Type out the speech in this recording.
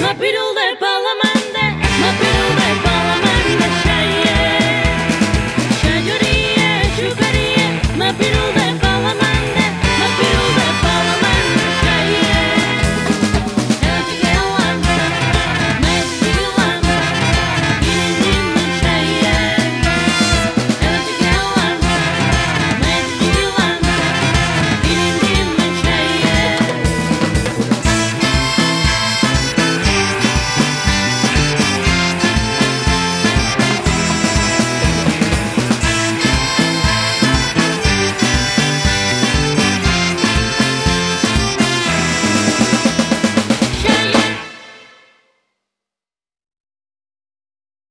My beetle that